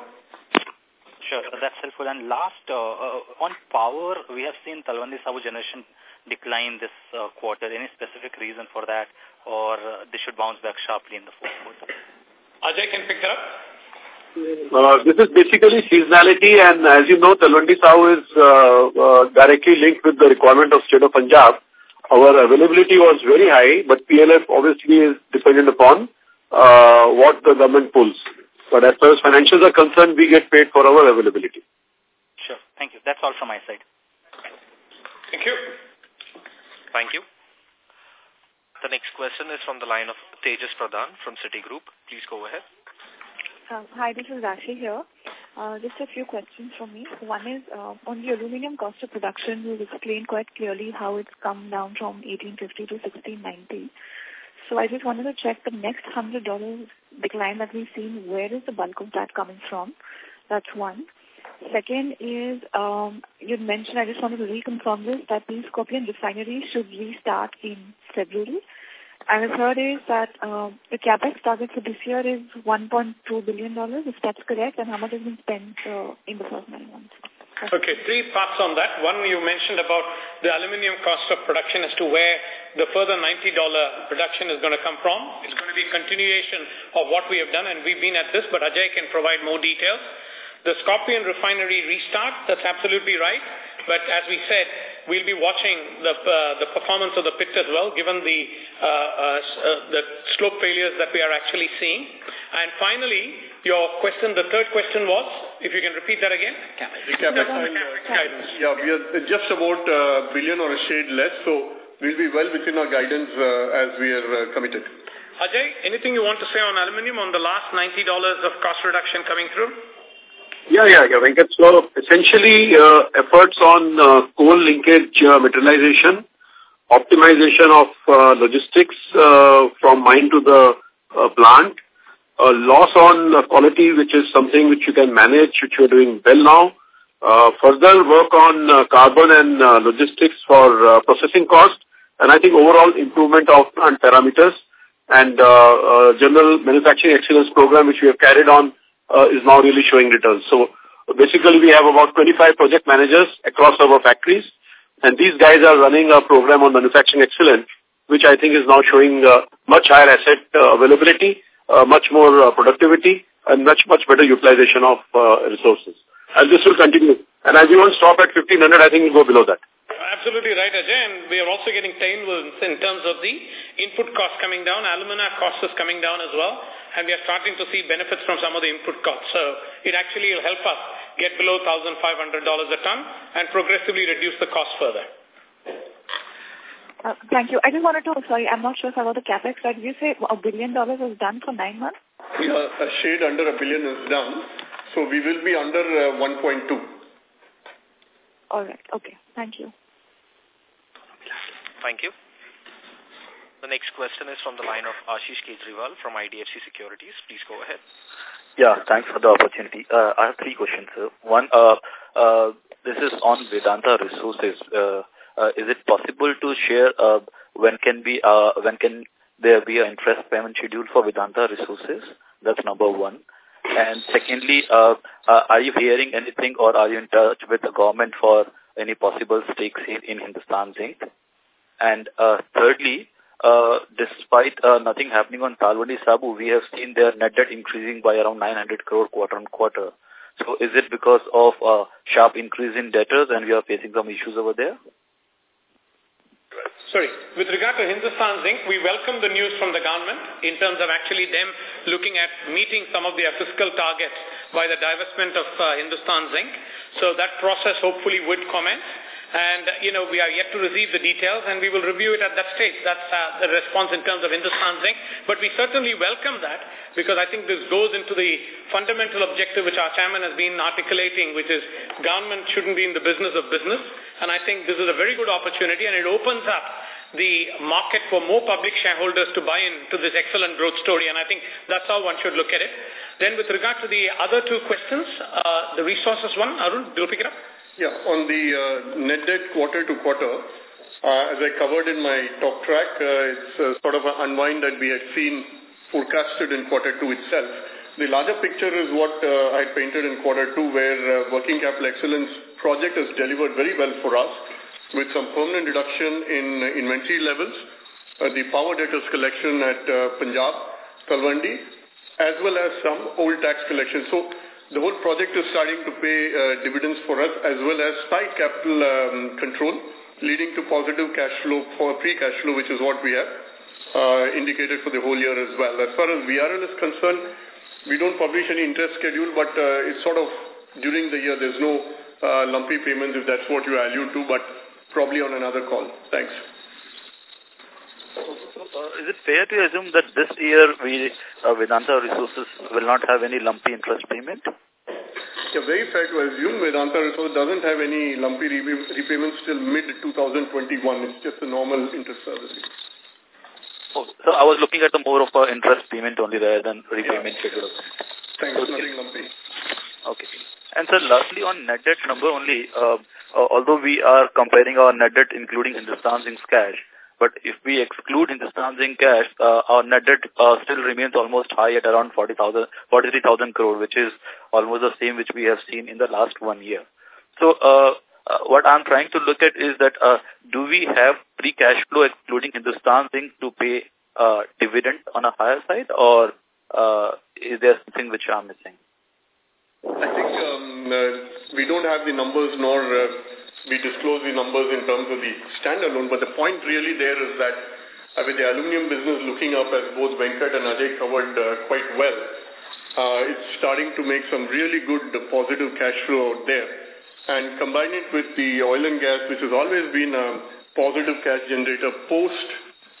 Sure, that's helpful. And last, uh, uh, on power, we have seen Talwandi Sabo generation decline this uh, quarter. Any specific reason for that, or uh, they should bounce back sharply in the fourth quarter? Ajay can pick that up. Uh, this is basically seasonality and as you know, Talwandi Sabo is uh, uh, directly linked with the requirement of state of Punjab. Our availability was very high, but PLF obviously is dependent upon uh, what the government pulls. But as far as financials are concerned, we get paid for our availability. Sure. Thank you. That's all from my side. Thank you. Thank you. The next question is from the line of Tejas Pradhan from Citigroup. Please go ahead. Uh, hi, this is Rashi here. Uh, just a few questions from me. One is uh, on the aluminum cost of production, you've explained quite clearly how it's come down from 1850 to 1690. So I just wanted to check the next $100 decline that we've seen, where is the bulk of that coming from? That's one. Second is, um, you mentioned, I just wanted to reconfirm this, that the Skorpion refinery should restart in February. And the third is that uh, the capex target for this year is $1.2 billion, if that's correct, and how much has been spent uh, in the first nine months? Okay, three parts on that. One, you mentioned about the aluminium cost of production as to where the further $90 production is going to come from. It's going to be a continuation of what we have done, and we've been at this, but Ajay can provide more details. The Skorpion refinery restart, that's absolutely right. But as we said, we'll be watching the uh, the performance of the pit as well, given the uh, uh, the slope failures that we are actually seeing. And finally, your question, the third question was, if you can repeat that again. Capex, guidance. Yeah, we are just about a billion or a shade less, so we'll be well within our guidance as we are committed. Ajay, anything you want to say on aluminium on the last $90 of cost reduction coming through? Yeah, yeah, yeah, Venkat. So essentially, uh, efforts on uh, coal linkage uh, materialization, optimization of uh, logistics uh, from mine to the uh, plant, uh, loss on uh, quality, which is something which you can manage, which you are doing well now. Uh, further work on uh, carbon and uh, logistics for uh, processing cost, and I think overall improvement of plant parameters and uh, uh, general manufacturing excellence program, which we have carried on uh, is now really showing returns. So basically we have about 25 project managers across our factories and these guys are running a program on manufacturing excellence which I think is now showing uh, much higher asset uh, availability, uh, much more uh, productivity and much, much better utilization of uh, resources. And this will continue. And as we won't stop at 1500, I think we'll go below that. Absolutely right, Ajay. And we are also getting tailwinds in terms of the input cost coming down. Alumina cost is coming down as well. And we are starting to see benefits from some of the input costs. So it actually will help us get below $1,500 a ton and progressively reduce the cost further. Uh, thank you. I just wanted to, sorry, I'm not sure if I got the capex right. Did you say a billion dollars is done for nine months? Yeah, a shade under a billion is done. So we will be under uh, 1.2. All right. Okay. Thank you. Thank you. The next question is from the line of Ashish Kejriwal from IDFC Securities. Please go ahead. Yeah, thanks for the opportunity. Uh, I have three questions. Sir. One, uh, uh, this is on Vedanta Resources. Uh, uh, is it possible to share uh, when can be uh, when can there be an interest payment schedule for Vedanta Resources? That's number one. And secondly, uh, uh, are you hearing anything or are you in touch with the government for any possible stakes in, in Hindustan Zinc? And uh, thirdly, uh, despite uh, nothing happening on Talwandi Sabo, we have seen their net debt increasing by around 900 crore quarter on quarter. So is it because of a sharp increase in debtors and we are facing some issues over there? Sorry, with regard to Hindustan Zinc, we welcome the news from the government in terms of actually them looking at meeting some of their fiscal targets by the divestment of uh, Hindustan Zinc. So that process hopefully would commence. And, you know, we are yet to receive the details and we will review it at that stage. That's uh, the response in terms of Hindustan Zinc. But we certainly welcome that because I think this goes into the fundamental objective which our chairman has been articulating, which is government shouldn't be in the business of business. And I think this is a very good opportunity and it opens up the market for more public shareholders to buy into this excellent growth story. And I think that's how one should look at it. Then with regard to the other two questions, uh, the resources one, Arun, do you pick it up? Yeah, on the uh, net debt quarter to quarter, uh, as I covered in my talk track, uh, it's uh, sort of an unwind that we had seen forecasted in quarter two itself. The larger picture is what uh, I painted in quarter two, where uh, working capital excellence project has delivered very well for us with some permanent reduction in inventory levels, uh, the power debtors collection at uh, Punjab, Talwandi, as well as some old tax collection. So the whole project is starting to pay uh, dividends for us as well as tight capital um, control leading to positive cash flow for free cash flow which is what we have uh, indicated for the whole year as well. As far as VRL is concerned, we don't publish any interest schedule but uh, it's sort of during the year there's no uh, lumpy payments if that's what you allude to but probably on another call. Thanks. Uh, is it fair to assume that this year we uh, Vedanta Resources will not have any lumpy interest payment? Yeah, very fair to assume Vedanta Resources doesn't have any lumpy repayments till mid-2021. It's just a normal interest servicing. Oh, so I was looking at the more of a interest payment only rather than repayment yeah. schedule. Thanks, okay. nothing lumpy. Okay. And sir, lastly on net debt number only, uh, although we are comparing our net debt including Hindustan Zinc's cash, but if we exclude Hindustan Zinc cash, uh, our net debt uh, still remains almost high at around 40,000, 43,000 crore, which is almost the same which we have seen in the last one year. So, uh, uh, what I'm trying to look at is that uh, do we have free cash flow excluding Hindustan Zinc to pay uh, dividend on a higher side, or uh, is there something which I'm missing? I think um, uh, we don't have the numbers nor uh, we disclose the numbers in terms of the standalone, but the point really there is that uh, with the aluminium business looking up as both Venkat and Ajay covered uh, quite well, uh, it's starting to make some really good uh, positive cash flow out there. And combine it with the oil and gas, which has always been a positive cash generator post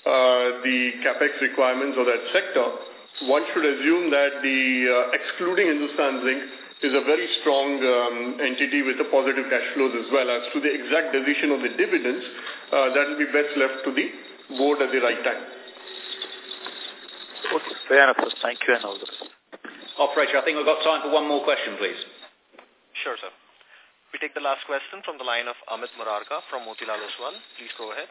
uh, the capex requirements of that sector, one should assume that the uh, excluding Hindustan Zinc is a very strong um, entity with a positive cash flows as well. As to the exact decision of the dividends, uh, that will be best left to the board at the right time. Okay, fair enough. Thank you and all the best. Operator, I think we've got time for one more question, please. Sure, sir. We take the last question from the line of Amit Murarka from Motilal Oswal. Please go ahead.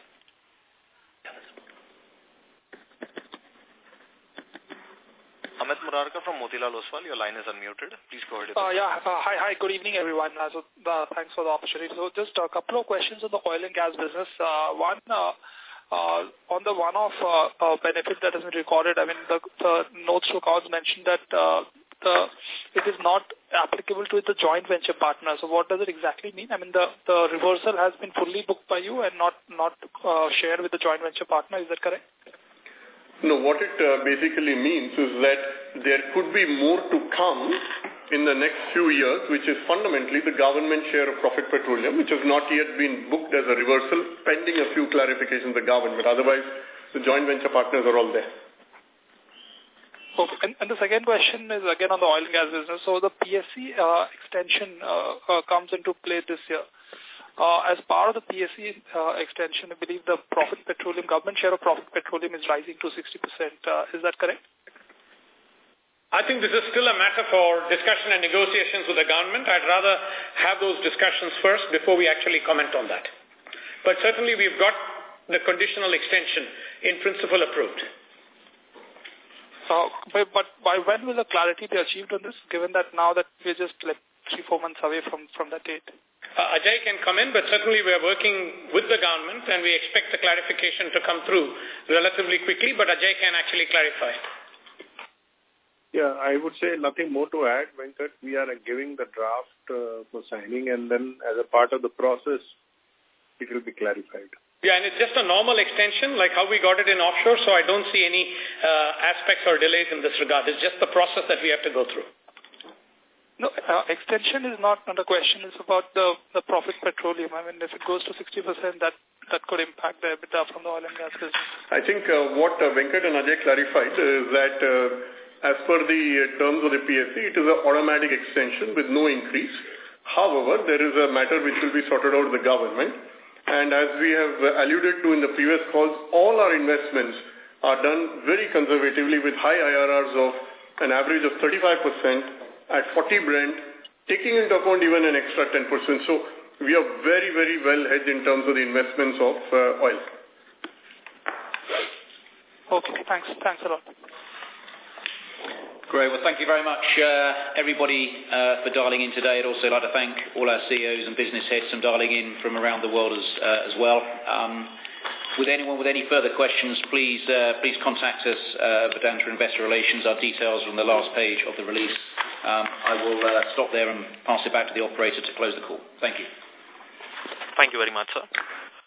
Amit Murarka from Motilal Oswal, your line is unmuted. Please go ahead. Uh, yeah, uh, hi, hi, good evening, everyone. Uh, so, uh, thanks for the opportunity. So, just a couple of questions on the oil and gas business. Uh, one, uh, uh, on the one-off uh, uh, benefit that has been recorded, I mean, the, the notes to accounts mentioned that uh, the it is not applicable to the joint venture partner. So, what does it exactly mean? I mean, the the reversal has been fully booked by you and not not uh, shared with the joint venture partner. Is that correct? No, what it uh, basically means is that there could be more to come in the next few years, which is fundamentally the government share of profit petroleum, which has not yet been booked as a reversal, pending a few clarifications the government. Otherwise, the joint venture partners are all there. Okay. And, and the second question is again on the oil and gas business. So the PSC uh, extension uh, uh, comes into play this year. Uh, as part of the PSC uh, extension, I believe the profit petroleum, government share of profit petroleum is rising to 60%. Uh, is that correct? I think this is still a matter for discussion and negotiations with the government. I'd rather have those discussions first before we actually comment on that. But certainly we've got the conditional extension in principle approved. Uh, but, but by when will the clarity be achieved on this, given that now that we're just like three, four months away from, from that date? Uh, Ajay can come in, but certainly we are working with the government and we expect the clarification to come through relatively quickly, but Ajay can actually clarify. Yeah, I would say nothing more to add, Venkat. We are giving the draft uh, for signing and then as a part of the process, it will be clarified. Yeah, and it's just a normal extension like how we got it in offshore, so I don't see any uh, aspects or delays in this regard. It's just the process that we have to go through. No, uh, extension is not not a question. It's about the, the profit petroleum. I mean, if it goes to 60%, that, that could impact the EBITDA from the oil and gas business. I think uh, what uh, Venkat and Ajay clarified is that uh, as per the terms of the PSC, it is an automatic extension with no increase. However, there is a matter which will be sorted out with the government. And as we have alluded to in the previous calls, all our investments are done very conservatively with high IRRs of an average of 35% at 40 Brent, taking into account even an extra 10%. So we are very, very well hedged in terms of the investments of uh, oil. Okay, thanks. Thanks a lot. Great. Well, thank you very much, uh, everybody, uh, for dialing in today. I'd also like to thank all our CEOs and business heads from dialing in from around the world as, uh, as well. Um, with anyone with any further questions, please uh, please contact us, uh, Vedanta Investor Relations. Our details are on the last page of the release. Um, I will uh, stop there and pass it back to the operator to close the call. Thank you. Thank you very much, sir.